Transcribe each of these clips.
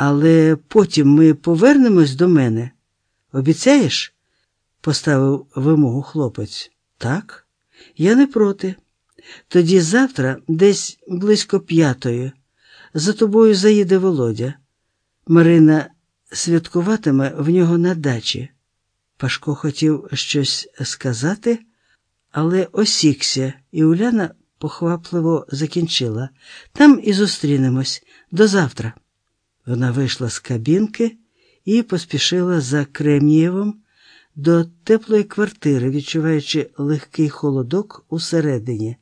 Але потім ми повернемось до мене. Обіцяєш? поставив вимогу хлопець. Так, я не проти. Тоді завтра, десь близько п'ятої, за тобою заїде Володя. Марина святкуватиме в нього на дачі. Пашко хотів щось сказати, але осікся, і Уляна похвапливо закінчила. Там і зустрінемось до завтра. Вона вийшла з кабінки і поспішила за Кремнієвим до теплої квартири, відчуваючи легкий холодок усередині.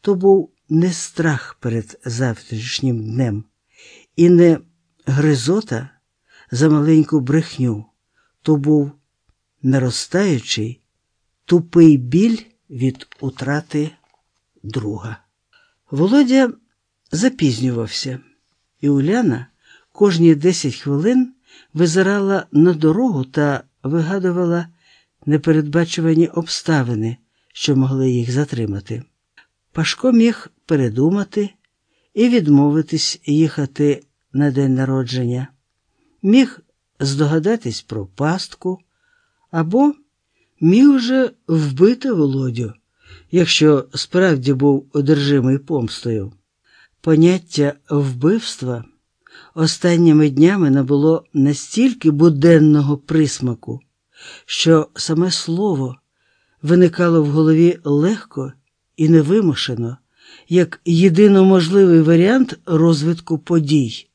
То був не страх перед завтрашнім днем, і не гризота за маленьку брехню, то був наростаючий, тупий біль від утрати друга. Володя запізнювався, і Уляна кожні десять хвилин визирала на дорогу та вигадувала непередбачувані обставини, що могли їх затримати. Пашко міг передумати і відмовитись їхати на день народження, міг здогадатись про пастку або міг уже вбити Володю, якщо справді був одержимий помстою. Поняття вбивства останніми днями набуло настільки буденного присмаку, що саме слово виникало в голові легко і невимушено, як єдино можливий варіант розвитку подій.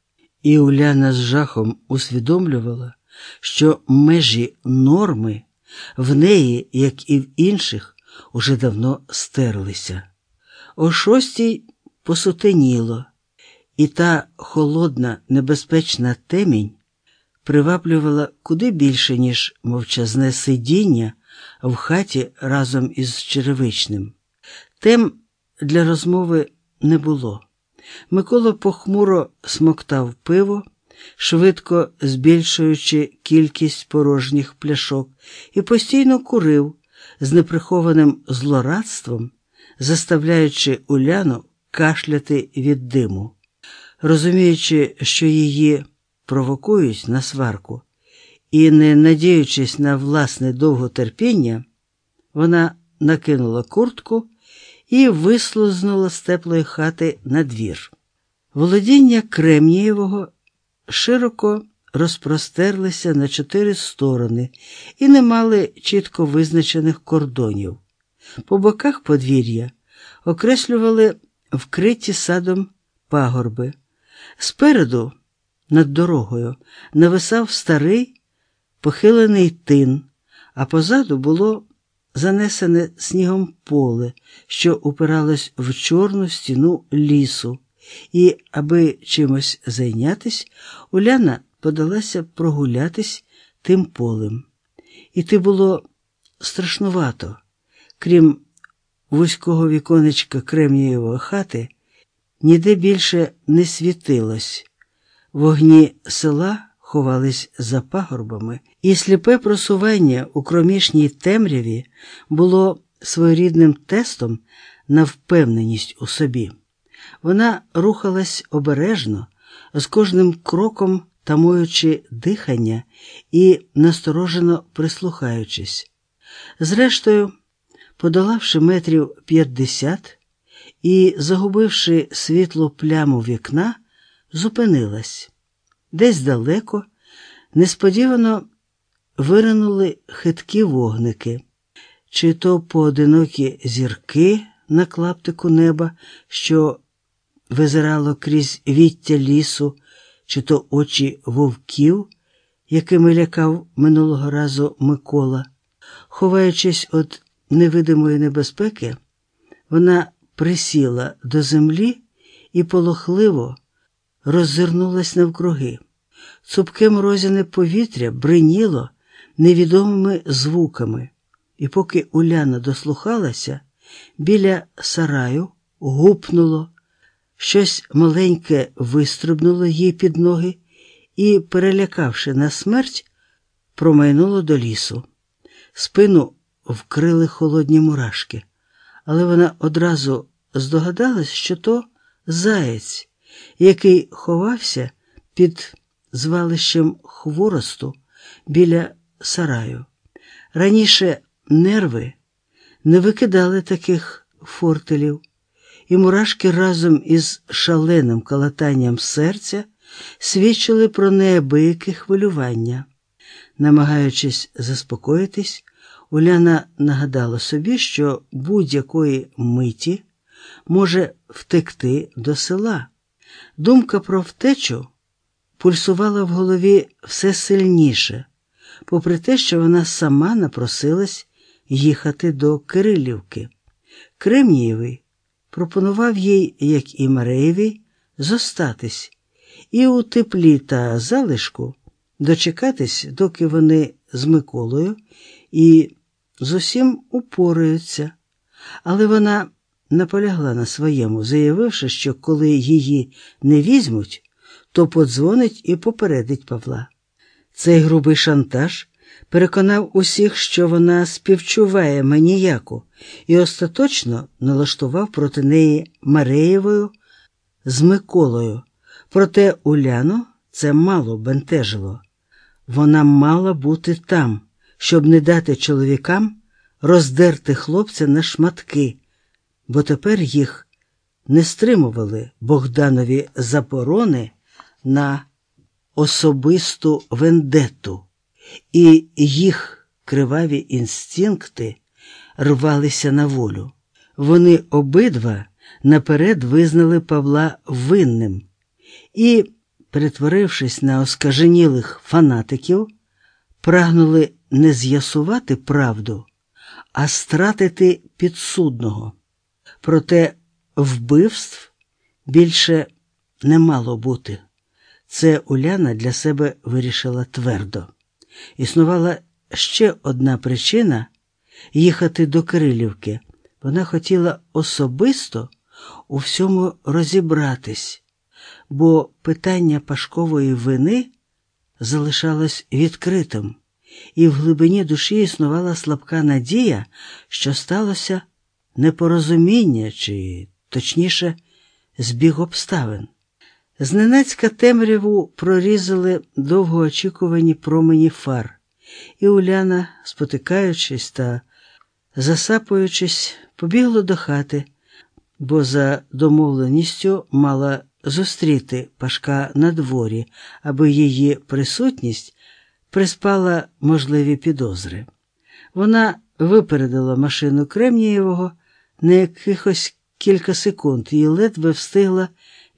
І Уляна з жахом усвідомлювала, що межі норми в неї, як і в інших, уже давно стерлися. О шостій посутеніло, і та холодна, небезпечна темінь приваблювала куди більше, ніж мовчазне сидіння в хаті разом із черевичним. Тем для розмови не було. Микола похмуро смоктав пиво, швидко збільшуючи кількість порожніх пляшок, і постійно курив з неприхованим злорадством, заставляючи Уляну кашляти від диму. Розуміючи, що її провокують на сварку, і не надіючись на власне довготерпіння, вона накинула куртку і вислузнула з теплої хати на двір. Володіння Кремнієвого широко розпростерлися на чотири сторони і не мали чітко визначених кордонів. По боках подвір'я окреслювали вкриті садом пагорби. Спереду, над дорогою, нависав старий похилений тин, а позаду було занесене снігом поле, що упиралось в чорну стіну лісу, і, аби чимось зайнятись, Уляна подалася прогулятись тим полем. Іти було страшнувато, крім вузького віконечка Кремнієвої хати, ніде більше не світилось. Вогні села ховались за пагорбами, і сліпе просування у кромішній темряві було своєрідним тестом на впевненість у собі. Вона рухалась обережно, з кожним кроком тамуючи дихання і насторожено прислухаючись. Зрештою, подолавши метрів п'ятдесят і загубивши світло пляму вікна, зупинилась. Десь далеко, несподівано виринули хиткі вогники, чи то поодинокі зірки на клаптику неба, що визирало крізь віття лісу, чи то очі вовків, якими лякав минулого разу Микола. Ховаючись від невидимої небезпеки, вона присіла до землі і полохливо роззирнулась навкруги. Цупке морозяне повітря бриніло невідомими звуками, і поки Уляна дослухалася, біля сараю гупнуло, щось маленьке вистрибнуло їй під ноги і, перелякавши на смерть, промайнуло до лісу. Спину вкрили холодні мурашки, але вона одразу здогадалась, що то заєць, який ховався під звалищем хворосту біля сараю. Раніше нерви не викидали таких фортелів, і мурашки разом із шаленим калатанням серця свідчили про неабияке хвилювання. Намагаючись заспокоїтись, Уляна нагадала собі, що будь-якої миті може втекти до села. Думка про втечу пульсувала в голові все сильніше, попри те, що вона сама напросилась їхати до Кирилівки. Кремнієвий пропонував їй, як і Мареєвій, зостатись і у теплі та залишку дочекатись, доки вони з Миколою і з усім упораються. Але вона наполягла на своєму, заявивши, що коли її не візьмуть, то подзвонить і попередить Павла. Цей грубий шантаж переконав усіх, що вона співчуває маніяку, і остаточно налаштував проти неї Мареєвою з Миколою. Проте Уляну це мало бентежило. Вона мала бути там, щоб не дати чоловікам роздерти хлопця на шматки, бо тепер їх не стримували Богданові заборони на особисту вендету, і їх криваві інстинкти рвалися на волю. Вони обидва наперед визнали Павла винним і, перетворившись на оскаженілих фанатиків, прагнули не з'ясувати правду, а стратити підсудного. Проте вбивств більше не мало бути. Це Уляна для себе вирішила твердо. Існувала ще одна причина їхати до Кирилівки. Вона хотіла особисто у всьому розібратись, бо питання Пашкової вини залишалось відкритим, і в глибині душі існувала слабка надія, що сталося непорозуміння, чи, точніше, збіг обставин. Зненацька темряву прорізали довгоочікувані промені фар, і Уляна, спотикаючись та засапуючись, побігла до хати, бо за домовленістю мала зустріти Пашка на дворі, аби її присутність приспала можливі підозри. Вона випередила машину Кремнієвого на якихось кілька секунд і ледве встигла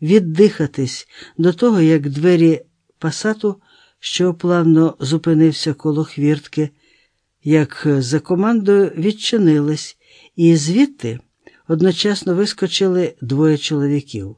віддихатись до того, як двері пасату, що плавно зупинився коло хвіртки, як за командою відчинились, і звідти одночасно вискочили двоє чоловіків.